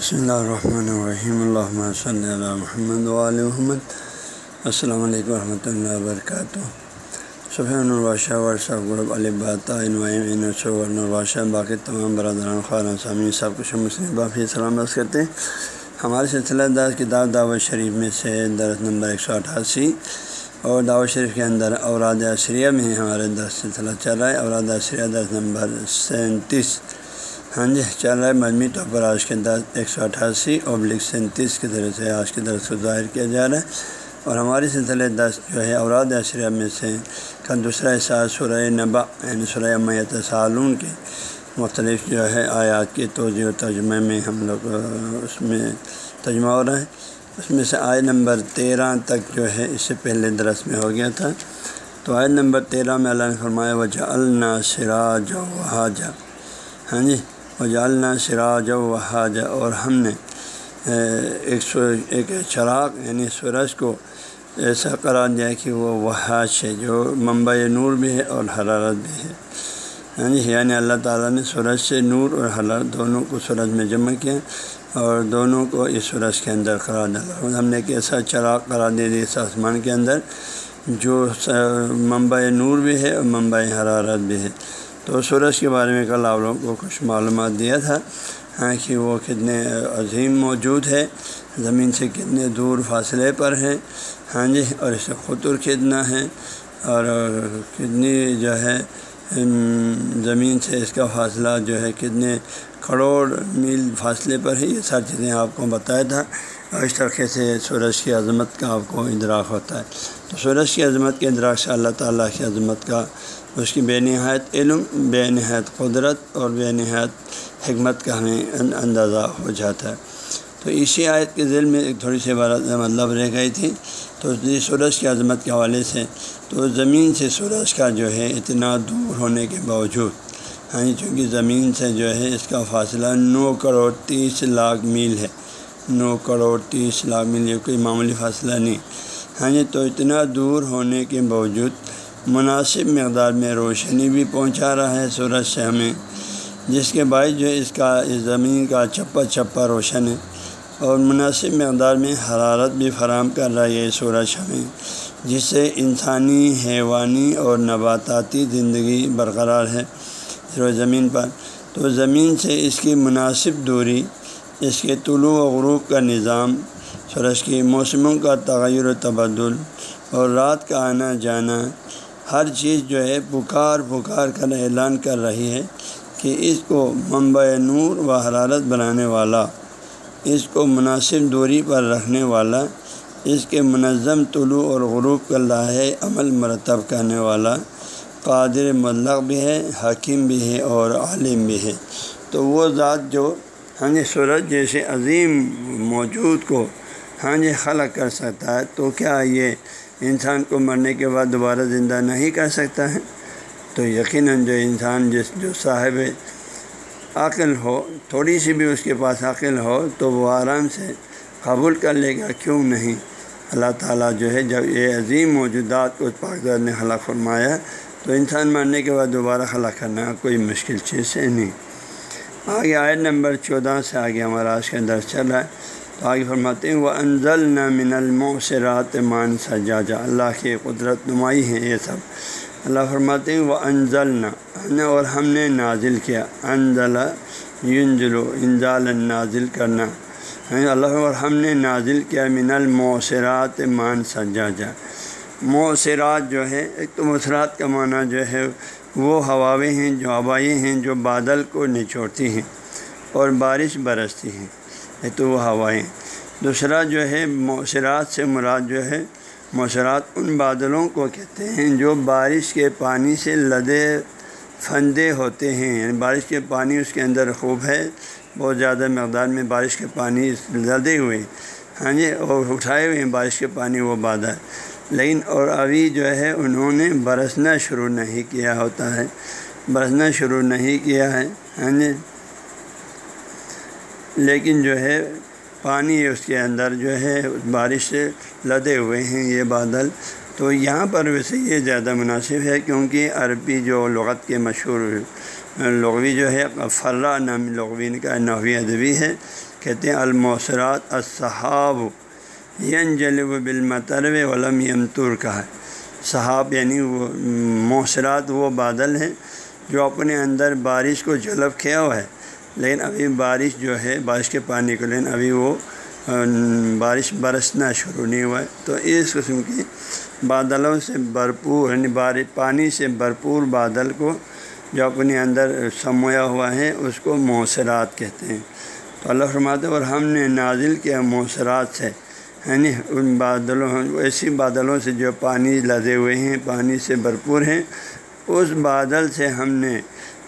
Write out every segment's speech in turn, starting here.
بسم اللہ الرحمن الرحیم اللہ صلی اللہ محمد علیہ محمد السلام علیکم ورحمۃ اللہ وبرکاتہ سفین البادشہ ورثہ غرب البادشہ باقی تمام برادران خارن سامی صاحب کچھ مسلم باقی سلام بس کرتے ہیں ہمارے سلسلہ دار کتاب دعوت شریف میں سے درس نمبر ایک سو اٹھاسی اور دعوت شریف کے اندر اوراد عشریہ میں ہمارے درس سلسلہ چل رہا ہے اوراد عشریہ درس نمبر سینتیس ہاں جی چل رہا ہے مجموعی طور پر آج کے درس ایک سو اٹھاسی ابلک سینتیس کی طرح سے آج کے درس کو ظاہر کیا جا رہا ہے اور ہماری سلسلے دس جو ہے اوراد عشریہ میں سے کا دوسرا احساس سورہ نبا یعنی سورہ میت سالون کے مختلف جو ہے آیات کے توجہ و ترجمے میں ہم لوگ اس میں ترجمہ ہو رہا ہے۔ اس میں سے آئے نمبر تیرہ تک جو ہے اس سے پہلے درس میں ہو گیا تھا۔ تو آئے نمبر تیرہ میں اللہ نے فرمایا وجہ النا سراج و حاجہ ہاں جی وجہ النا سراج و حاجہ اور ہم نے ایک سو، ایک چراغ یعنی سورج کو ایسا قرار دیا کہ وہ وحاش ہے، جو منبع نور بھی ہے اور حرارت بھی ہے۔ ہاں جی، یعنی اللہ تعالیٰ نے سورج سے نور اور حرارت دونوں کو سورج میں جمع کیا اور دونوں کو اس سورج کے اندر قرار ڈالا ہم نے ایک ایسا چراغ قرار دے دیا اس آسمان کے اندر، جو منبع نور بھی ہے اور منبع حرارت بھی ہے۔ تو سورج کے بارے میں کل آپ لوگوں کو کچھ معلومات دیا تھا ہاں کہ وہ کتنے عظیم موجود ہے زمین سے کتنے دور فاصلے پر ہے ہاں جی اور اس سے خطر کتنا ہے، اور کتنی جو ہے زمین سے اس کا فاصلہ جو ہے کتنے کروڑ میل فاصلے پر ہے، یہ ساری چیزیں آپ کو بتایا تھا، اور اس طریقے سے سورج کی عظمت کا آپ کو ادراک ہوتا ہے۔ تو سورج کی عظمت کے ادراک سے اللہ تعالیٰ کی عظمت کا اس کی بے نہایت علم، بے نہایت قدرت اور بے نہایت حکمت کا ہمیں اندازہ ہو جاتا ہے۔ تو اسی آیت کے ذیل میں ایک تھوڑی سی عبارت مطلب رہ گئی تھی۔ تو سورج کی عظمت کے حوالے سے تو زمین سے سورج کا جو ہے اتنا دور ہونے کے باوجود ہاں جی، چونکہ زمین سے جو ہے اس کا فاصلہ نو کروڑ تیس لاکھ میل ہے۔ نو کروڑ تیس لاکھ میل، یہ کوئی معمولی فاصلہ نہیں۔ ہاں جی تو اتنا دور ہونے کے باوجود مناسب مقدار میں روشنی بھی پہنچا رہا ہے سورج سے ہمیں، جس کے باعث جو ہے اس کا، اس زمین کا چپا چپا روشن ہے اور مناسب مقدار میں حرارت بھی فراہم کر رہا ہے یہ سورج ہمیں، جس سے انسانی، حیوانی اور نباتاتی زندگی برقرار ہے زمین پر۔ تو زمین سے اس کی مناسب دوری، اس کے طلوع و غروب کا نظام، سورج کی موسموں کا تغیر و تبدل اور رات کا آنا جانا ہر چیز جو ہے پکار پکار کر اعلان کر رہی ہے کہ اس کو منبع نور و حرارت بنانے والا، اس کو مناسب دوری پر رکھنے والا، اس کے منظم طلوع اور غروب کا لاہ عمل مرتب کرنے والا۔ قادر مطلق بھی ہے، حکیم بھی ہے اور عالم بھی ہے۔ تو وہ ذات جو ہاں سورج جیسے عظیم موجود کو ہاں جی خلق کر سکتا ہے۔ تو کیا یہ انسان کو مرنے کے بعد دوبارہ زندہ نہیں کر سکتا ہے؟ تو یقیناً جو انسان، جس جو صاحب عقل ہو، تھوڑی سی بھی اس کے پاس عقل ہو، تو وہ آرام سے قبول کر لے گا۔ کیوں نہیں؟ اللہ تعالیٰ جو ہے، جب یہ عظیم موجودات کو پاکدار نے خلق فرمایا، تو انسان مرنے کے بعد دوبارہ خلا کرنا کوئی مشکل چیز ہے نہیں۔ آگے آئے نمبر چودہ سے آگے ہمارا آج کے اندر چل رہا ہے۔ آگے فرماتے ہیں وہ انزل نہ من الموسرات مان سجاجا۔ اللہ کی قدرت نمائی ہیں یہ سب۔ اللہ فرماتے ہیں وہ انزل نہ اور ہم نے نازل کیا۔ انزل ینزل و انزال نازل کرنا۔ اللہ اور ہم نے نازل کیا من الموسرات مان سجاجا۔ موثرات جو ہے، ایک تو موثرات کا معنی جو ہے، وہ ہواویں ہیں، جو ہوائیں ہیں، جو بادل کو نچوڑتی ہیں اور بارش برستی ہیں۔ تو وہ ہوائیں دوسرا جو ہے موثرات سے مراد جو ہے موثرات ان بادلوں کو کہتے ہیں جو بارش کے پانی سے لدے پھندے ہوتے ہیں۔ یعنی بارش کے پانی اس کے اندر خوب ہے، بہت زیادہ مقدار میں بارش کے پانی لدے ہوئے ہاں جی اور اٹھائے ہوئے ہیں بارش کے پانی، وہ بادل۔ لیکن اور ابھی جو ہے، انہوں نے برسنا شروع نہیں کیا ہوتا ہے۔ برسنا شروع نہیں کیا ہے۔ ہاں جی۔ لیکن جو ہے، پانی اس کے اندر جو ہے، بارش سے لدے ہوئے ہیں یہ بادل۔ تو یہاں پر ویسے یہ زیادہ مناسب ہے کیونکہ عربی جو لغت کے مشہور لغوی جو ہے، فرا نام لغوین کا نوی ادبی ہے۔ کہتے ہیں الموسرات الصحاب ین جلب بالمطرب علم یمتور کا۔ ہے صحاب یعنی وہ موسرات وہ بادل ہیں جو اپنے اندر بارش کو جلب کیا ہوا ہے۔ لیکن ابھی بارش جو ہے، بارش کے پانی کو لیکن ابھی وہ بارش برسنا شروع نہیں ہوا۔ ہے تو اس قسم کی بادلوں سے بھرپور یعنی بارش، پانی سے بھرپور بادل کو جو اپنے اندر سمویا ہوا ہے، اس کو موثرات کہتے ہیں۔ تو اللہ فرماتے اور ہم نے نازل کیا موثرات سے۔ یعنی ان بادلوں، ایسی بادلوں سے جو پانی لدے ہوئے ہیں، پانی سے بھرپور ہیں۔ اس بادل سے ہم نے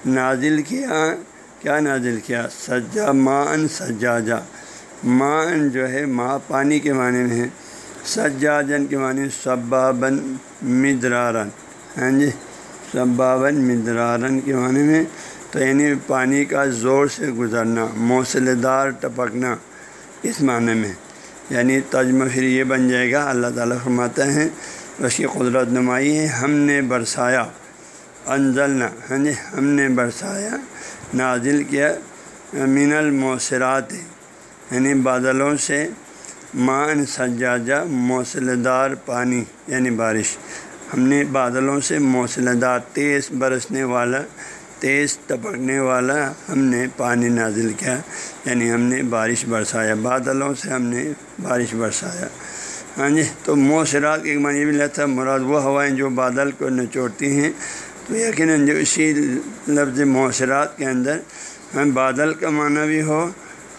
نازل کیا کیا نازل کیا؟ سجا مان سجاجا۔ مان جو ہے ماں پانی کے معنی میں ہے۔ سجاجن کے معنی صبابن مدرارن۔ ہاں جی صبابن مدرارن کے معنی میں، تو یعنی پانی کا زور سے گزرنا، موصل دار ٹپکنا، اس معنی میں۔ یعنی تجمہ پھر یہ بن جائے گا، اللہ تعالیٰ فرماتا ہے، اس کی قدرت نمائی ہے، ہم نے برسایا۔ انزلنا ہاں جی ہم نے برسایا، نازل کیا من الموثرات یعنی بادلوں سے مان سجاجہ موصل دار پانی یعنی بارش۔ ہم نے بادلوں سے موصل دار تیز برسنے والا، تیز ٹپکنے والا ہم نے پانی نازل کیا یعنی ہم نے بارش برسایا۔ بادلوں سے ہم نے بارش برسایا۔ ہاں جی تو موثرات ایک معنی بھی لیتا مراد وہ ہوائیں جو بادل کو نچوڑتی ہیں تو یقیناً جو اسی لفظ موثرات کے اندر بادل کا معنی بھی ہو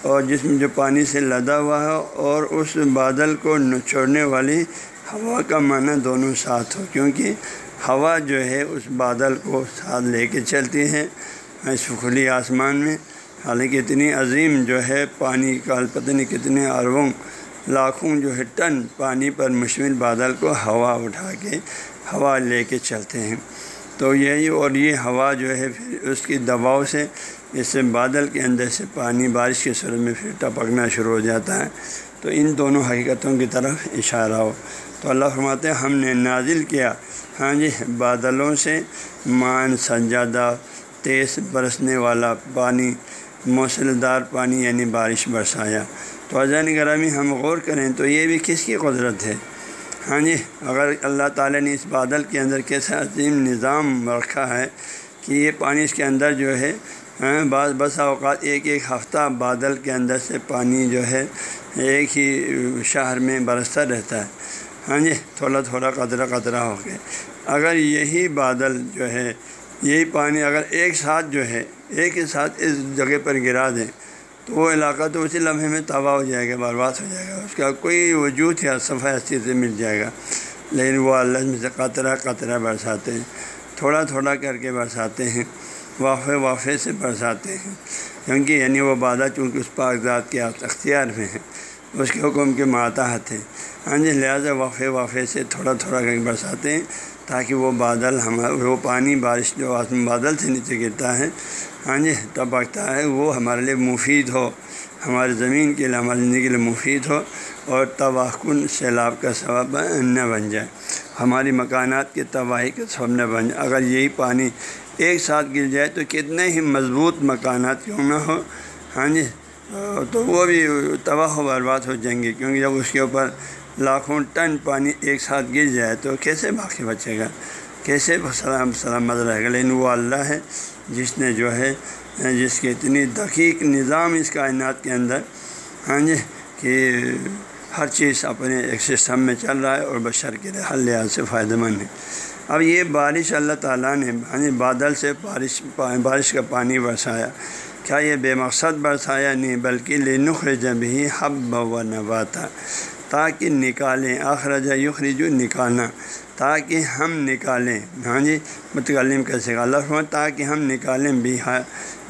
اور جس میں جو پانی سے لدا ہوا ہو اور اس بادل کو نچوڑنے والی ہوا کا معنی دونوں ساتھ ہو، کیونکہ ہوا جو ہے اس بادل کو ساتھ لے کے چلتی ہے اس کھلی آسمان میں۔ حالانکہ اتنی عظیم جو ہے پانی کا، پتہ نہیں کتنے اربوں لاکھوں جو ہے ٹن پانی پر مشمل بادل کو ہوا اٹھا کے ہوا لے کے چلتے ہیں۔ تو یہی اور یہ ہوا جو ہے پھر اس کی دباؤ سے، اس سے بادل کے اندر سے پانی بارش کے صورت میں پھر ٹپکنا شروع ہو جاتا ہے۔ تو ان دونوں حقیقتوں کی طرف اشارہ ہو۔ تو اللہ فرماتے ہیں، ہم نے نازل کیا۔ ہاں جی بادلوں سے مان سجادہ تیز برسنے والا پانی موصل دار پانی یعنی بارش برسایا۔ تو اذان گرامی ہم غور کریں تو یہ بھی کس کی قدرت ہے؟ ہاں جی اگر اللہ تعالیٰ نے اس بادل کے اندر کیسا عظیم نظام رکھا ہے کہ یہ پانی اس کے اندر جو ہے ہاں، بعض بسا اوقات ایک ایک ہفتہ بادل کے اندر سے پانی جو ہے ایک ہی شہر میں برستا رہتا ہے۔ ہاں جی تھوڑا تھوڑا قطرہ قطرہ ہو کے اگر یہی بادل جو ہے، یہی پانی اگر ایک ساتھ جو ہے، ایک ہی ساتھ اس جگہ پر گرا دیں تو وہ علاقہ تو اسی لمحے میں تباہ ہو جائے گا، برباد ہو جائے گا، اس کا کوئی وجود یا صفائی اچھی سے مل جائے گا۔ لیکن وہ اللہ میں سے قطرہ قطرہ برساتے ہیں، تھوڑا تھوڑا کر کے برساتے ہیں وافے وافے سے برساتے ہیں۔ کیونکہ یعنی وہ بادہ چونکہ اس ذات کے اختیار میں ہے اس کے حکم کے ماتحت ہیں۔ ہاں جی لہٰذا وقفے وافے سے تھوڑا تھوڑا کر کے برساتے ہیں۔ تاکہ وہ بادل ہمارا وہ پانی بارش جو آسم بادل سے نیچے گرتا ہے ہاں جی ٹپکتا ہے وہ ہمارے لیے مفید ہو، ہماری زمین کے لیے ہماری زندگی کے لیے مفید ہو اور تباہ کن سیلاب کا سبب نہ بن جائے۔ ہماری مکانات کی تباہی کا سبب نہ بن جائے۔ اگر یہی پانی ایک ساتھ گر جائے تو کتنے ہی مضبوط مکانات کیوں نہ ہو ہاں جی تو وہ بھی تباہ و برباد ہو جائیں گے، کیونکہ جب اس کے اوپر لاکھوں ٹن پانی ایک ساتھ گر جائے تو کیسے باقی بچے گا؟ کیسے سلام سلامت رہے گا؟ لیکن وہ اللہ ہے، جس نے جو ہے، جس کے اتنی دقیق نظام اس کائنات کے اندر ہاں جی کہ ہر چیز اپنے ایک سسٹم میں چل رہا ہے اور بشر کے ہر لحاظ سے فائدہ مند ہے۔ اب یہ بارش اللہ تعالیٰ نے یعنی بادل سے بارش بارش کا پانی برسایا۔ کیا یہ بے مقصد برسایا؟ نہیں، بلکہ لنخ جب ہی حب و نباتا تاکہ نکالیں آخرج یخرجو نکالنا، تاکہ ہم نکالیں۔ ہاں جی متکلم کیسے اللہ فرما تاکہ ہم نکالیں بھی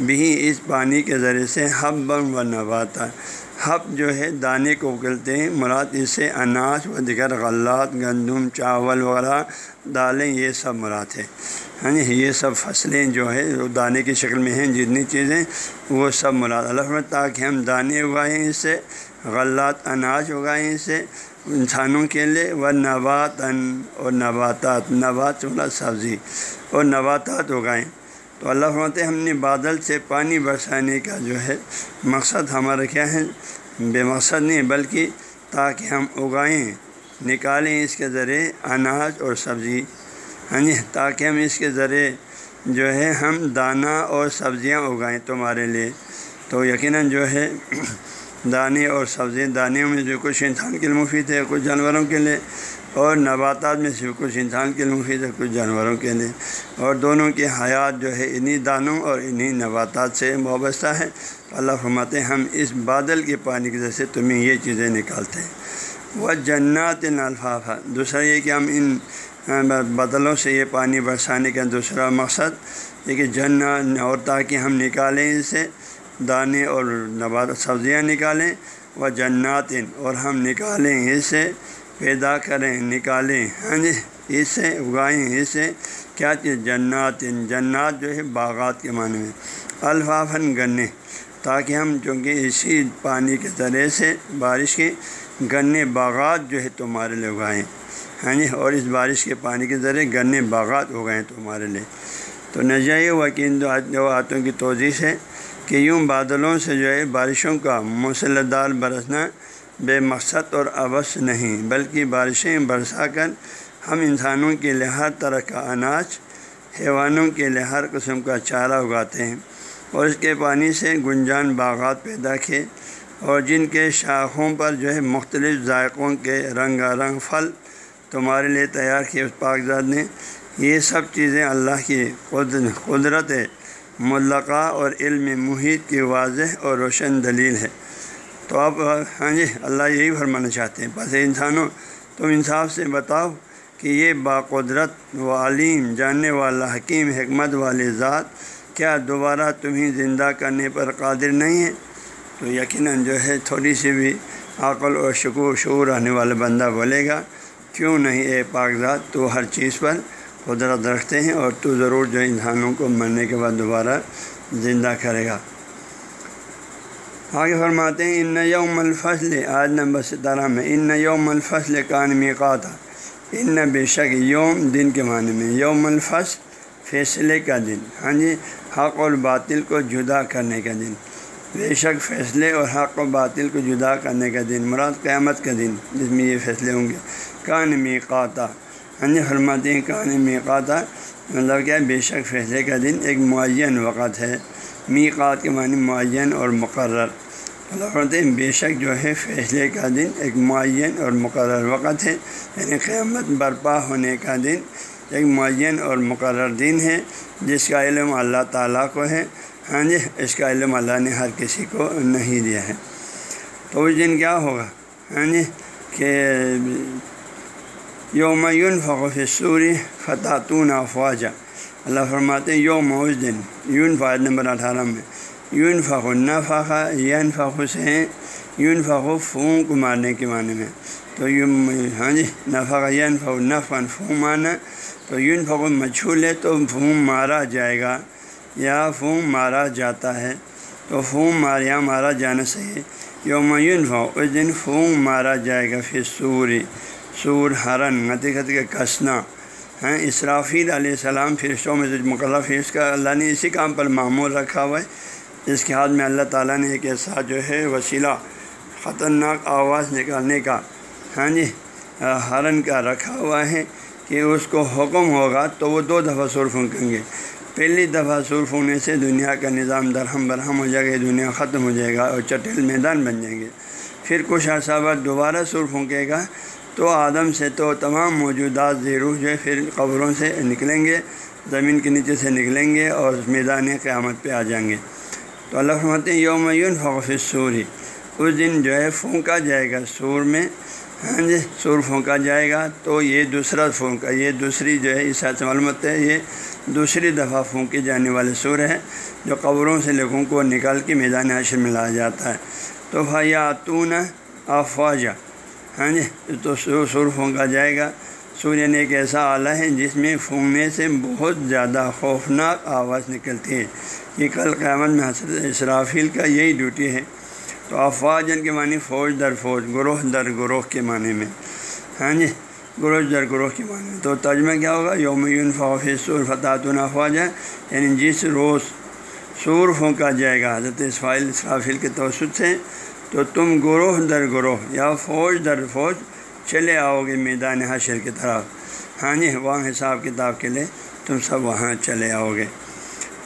بھی اس پانی کے ذریعے سے حب و نباتا۔ حب جو ہے، دانے کو اگلتے ہیں، مراد اس سے اناج و دیگر غلات، گندم، چاول وغیرہ، دالیں، یہ سب مراد ہے۔ ہاں جی یہ سب فصلیں جو ہے دانے کی شکل میں ہیں، جتنی چیزیں، وہ سب مراد اللہ تاکہ ہم دانے اگائیں اس سے، غلات، اناج اگائیں اس سے انسانوں کے لیے وہ نبات اور نباتات، نبات چلا سبزی اور نباتات اگائیں۔ تو اللہ فرماتے ہم نے بادل سے پانی برسانے کا جو ہے مقصد ہمارا کیا ہے؟ بے مقصد نہیں، بلکہ تاکہ ہم اگائیں، نکالیں اس کے ذریعے اناج اور سبزی۔ ہاں جی تاکہ ہم اس کے ذریعے جو ہے ہم دانہ اور سبزیاں اگائیں تمہارے لیے۔ تو یقیناً جو ہے دانے اور سبزی دانے میں جو کچھ انسان کے لیے مفید ہے، کچھ جانوروں کے لیے، اور نباتات میں سے کچھ انسان کے لیے مفید ہے، کچھ جانوروں کے لیے۔ اور دونوں کی حیات جو ہے انہی دانوں اور انہی نباتات سے وابستہ ہے۔ اللہ فرماتے ہم اس بادل کے پانی کی وجہ سے تمہیں یہ چیزیں نکالتے ہیں۔ وہ جنات الفافہ دوسرا یہ کہ ہم ان بدلوں سے یہ پانی برسانے کا دوسرا مقصد یہ کہ جن اور تاکہ ہم نکالیں اسے دانے اور نبات سبزیاں نکالیں وہ جنات اور ہم نکالیں اسے پیدا کریں، نکالیں۔ ہاں جی اس سے اگائیں اس سے۔ کیا چیز جنات جنات جو ہے باغات کے معنی میں۔ الفافن گنے، تاکہ ہم چونکہ اسی پانی کے ذریعے سے بارش کے گنے باغات جو ہے تمہارے لیے اگائیں۔ ہاں جی اور اس بارش کے پانی کے ذریعے گنے باغات اگائیں تمہارے لیے۔ تو نجائے وکین دو ہاتھوں کی توضیح ہے کہ یوں بادلوں سے جو ہے بارشوں کا مسلدار برسنا بے مقصد اور ابس نہیں، بلکہ بارشیں برسا کر ہم انسانوں کے لیے ہر طرح کا اناج، حیوانوں کے لیے ہر قسم کا چارہ اگاتے ہیں۔ اور اس کے پانی سے گنجان باغات پیدا کیے اور جن کے شاخوں پر جو ہے مختلف ذائقوں کے رنگا رنگ پھل تمہارے لیے تیار کیے اس پاکزاد نے۔ یہ سب چیزیں اللہ کی قدرت ملقہ اور علم محیط کی واضح اور روشن دلیل ہے۔ تو اب ہاں جی اللہ یہی فرمانا چاہتے ہیں۔ بس انسانوں، تم انصاف سے بتاؤ کہ یہ باقدرت و علیم، جاننے والا، حکیم، حکمت والی ذات کیا دوبارہ تمہیں زندہ کرنے پر قادر نہیں ہے؟ تو یقیناً جو ہے، تھوڑی سی بھی عقل اور شکو شعور رہنے والا بندہ بولے گا۔ کیوں نہیں اے ذات؟ تو ہر چیز پر قدرت رکھتے ہیں اور تو ضرور جو انسانوں کو مرنے کے بعد دوبارہ زندہ کرے گا۔ آگے فرماتے ہیں، ان یوم الفصل آج نمبر ستارہ میں، ان یوم الفصل کان میقات ان بے شک یوم دن کے معنی میں، یوم الفصل فیصلے کا دن ہاں جی حق اور باطل کو جدا کرنے کا دن۔ بے شک فیصلے اور حق و باطل کو جدا کرنے کا دن، مراد قیامت کا دن، جس میں یہ فیصلے ہوں گے۔ کان میقاتا ہاں جی فرماتے ہیں کان میقاتا مطلب کیا بے شک فیصلے کا دن ایک معین وقت ہے۔ میقات کے معنی معین اور مقرر۔ اللہ ہیں بے شک جو ہے فیصلے کا دن ایک معین اور مقرر وقت ہے۔ یعنی قیامت برپا ہونے کا دن ایک معین اور مقرر دن ہے، جس کا علم اللہ تعالیٰ کو ہے۔ ہاں جی اس کا علم اللہ نے ہر کسی کو نہیں دیا ہے۔ تو اس دن کیا ہوگا؟ ہاں جی کہ یوم فقف سوری فتح افواجہ اللہ فرماتے ہیں، یوم اس دن یون فائد نمبر اٹھارہ میں یون فخو فخا یون فخو سے یون فخو فون کو مارنے کے معنی میں۔ تو یوں ہاں جی نفا یون فخو نفن فون مارنا۔ تو یون فخو مچھول ہے، تو فون مارا جائے گا۔ یا فون مارا جاتا ہے، تو فون ماریا مارا جانا صحیح۔ یوم یون اس دن فون مارا جائے گا پھر سوری سور ہرن غتی غتی کا کسنا۔ ہیں اسرافیل علیہ السلام فرشتوں میں مکلف ہے اس کا اللہ نے اسی کام پر معمول رکھا ہوا ہے اس کے ہاتھ میں اللہ تعالیٰ نے ایک ایسا جو ہے وسیلہ، خطرناک آواز نکالنے کا ہاں جی ہرن کا رکھا ہوا ہے کہ اس کو حکم ہوگا تو وہ دو دفعہ سر پھونکیں گے۔ پہلی دفعہ سر پھونکنے سے دنیا کا نظام درہم برہم ہو جائے گا، دنیا ختم ہو جائے گا اور چٹیل میدان بن جائیں گے۔ پھر کچھ عرصہ بعد دوبارہ سر پھونکے گا، تو آدم سے تو تمام موجودات زیرو جو ہے پھر قبروں سے نکلیں گے، زمین کے نیچے سے نکلیں گے اور میدان قیامت پہ آ جائیں گے۔ تو اللہ فرماتے ہیں، یوم یون فوف سوری اس دن جو ہے پھونکا جائے گا سور میں۔ ہاں جی سور پھونکا جائے گا تو یہ دوسرا پھونکا یہ دوسری جو ہے، اس سے معلومات ہے، یہ دوسری دفعہ پھونکی جانے والے سور ہے جو قبروں سے لوگوں کو نکال کے میدان حشر میں لایا جاتا ہے۔ تو بھائیاتون افواجہ ہاں جی تو سور پھونکا جائے گا۔ سوریہ نے ایک ایسا آلہ ہے جس میں پھونکنے سے بہت زیادہ خوفناک آواز نکلتی ہے۔ یہ کل قیامت میں حضرت اسرافیل کا یہی ڈیوٹی ہے۔ تو افواج ان کے معنی فوج در فوج، گروہ در گروہ کے معنی میں۔ ہاں جی گروہ در گروہ کے معنی میں۔ تو ترجمہ کیا ہوگا؟ یوم فوفر فتح افواج ہے یعنی جس روز سور پھونکا جائے گا، حضرت اسفائل اسرافیل کے توسط سے، تو تم گروہ در گروہ یا فوج در فوج چلے آؤ گے میدان حشر کی طرف۔ ہاں جی وہاں حساب کتاب کے لیے تم سب وہاں چلے آؤ گے۔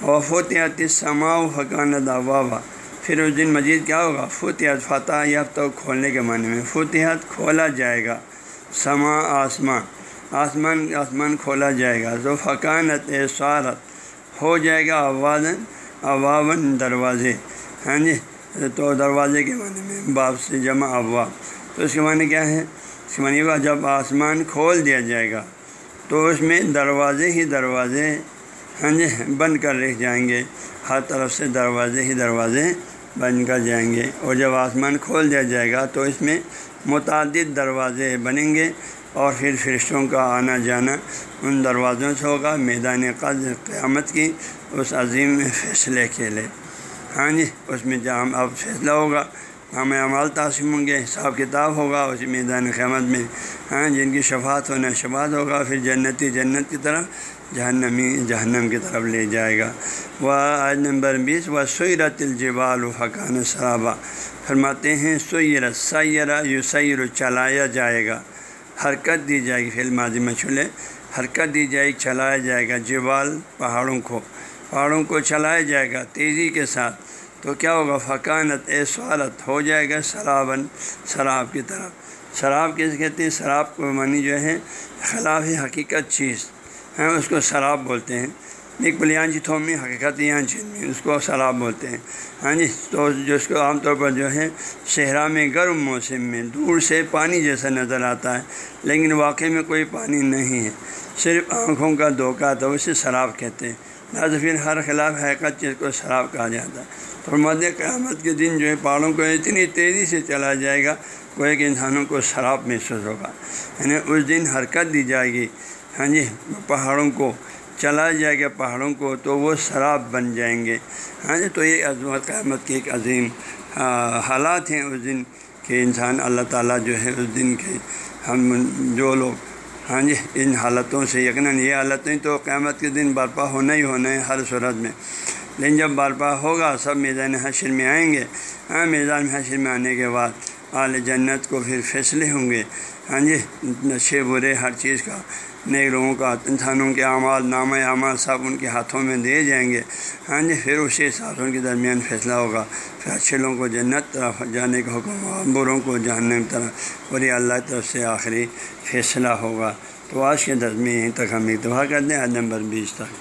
وفوتیات سما و فقان دعوا پھر اس دن مجید کیا ہوگا؟ فتحت فتح یا تو کھولنے کے معنی میں فتحت کھولا جائے گا۔ سما آسمان آسمان آسمان کھولا جائے گا۔ جو فقانت سوارت ہو جائے گا اوادن اواون دروازے۔ ہاں جی تو دروازے کے معنی میں باپ سے جمع ابواب تو اس کے معنی کیا ہے؟ اس کے معنی کا جب آسمان کھول دیا جائے گا، تو اس میں دروازے ہی دروازے ہاں جی بند کر رکھ جائیں گے۔ ہر طرف سے دروازے ہی دروازے بند کر جائیں گے اور جب آسمان کھول دیا جائے گا تو اس میں متعدد دروازے بنیں گے اور پھر فرشتوں کا آنا جانا ان دروازوں سے ہوگا، میدان قدر قیامت کی اس عظیم فیصلے کے لیے۔ ہاں جی اس میں جہاں اب فیصلہ ہوگا ہم اعمال تاثم ہوں گے، حساب کتاب ہوگا اس میدان قیامت میں ہاں جی، جن کی شفاعت ہونا شفاعت ہوگا، پھر جنتی جنت کی طرف جہنمی جہنم کی طرف لے جائے گا۔ وہ آج نمبر بیس و سیرت الجبال و فقان صحابہ فرماتے ہیں، سیرت سیرا یو سیر چلایا جائے گا۔ حرکت دی جائے گی۔ فی ماضی میں چھلے۔ حرکت دی جائے گی، چلایا جائے گا۔ جبال پہاڑوں کو پہاڑوں کو چلایا جائے گا تیزی کے ساتھ۔ تو کیا ہوگا؟ فقانت اے سوالت ہو جائے گا شرابن شراب کی طرف۔ شراب کیسے کہتے ہیں؟ شراب کو منی جو ہے خلاف حقیقت چیز۔ اس کو شراب بولتے ہیں۔ ایک بلیان جی چی تھومی حقیقت یہاں چیز جی، میں اس کو شراب بولتے ہیں۔ ہاں جی تو جس کو عام طور پر جو ہے، صحرا میں گرم موسم میں دور سے پانی جیسا نظر آتا ہے، لیکن واقعی میں کوئی پانی نہیں ہے۔ صرف آنکھوں کا دھوکہ تو اسے شراب کہتے ہیں۔ لہٰذا پھر ہر خلاف حقیقت چیز کو شراب کہا جاتا ہے۔ اور مد قیامت کے دن جو ہے، پہاڑوں کو اتنی تیزی سے چلا جائے گا وہ ایک انسانوں کو شراب محسوس ہوگا۔ یعنی اس دن حرکت دی جائے گی۔ ہاں جی پہاڑوں کو چلا جائے گا، پہاڑوں کو تو وہ شراب بن جائیں گے۔ ہاں جی تو یہ عظمت، قیامت کی ایک عظیم حالات ہیں اس دن کہ انسان اللہ تعالیٰ جو ہے اس دن کے ہم جو لوگ ہاں جی ان حالتوں سے یقیناً یہ حالتیں تو قیامت کے دن برپا ہونا ہی ہونا ہے ہر صورت میں۔ لیکن جب برپا ہوگا، سب میدان حشر میں آئیں گے۔ ہاں میدان حشر میں آنے کے بعد اعلی جنت کو پھر فیصلے ہوں گے۔ ہاں جی نشے، برے، ہر چیز کا۔ نئے لوگوں کا، انسانوں کے اعمال نام اعمال سب ان کے ہاتھوں میں دیے جائیں گے۔ ہاں جی پھر اسی ساتھوں کے درمیان فیصلہ ہوگا۔ پھر اچھے لوگوں کو جنت طرف جانے کا حکم بروں کو جاننے کی طرف۔ اور یہ اللہ طرف سے آخری فیصلہ ہوگا۔ تو آج کے درمیان تک ہم اتفاق کرتے ہیں، آج نمبر بیس تک۔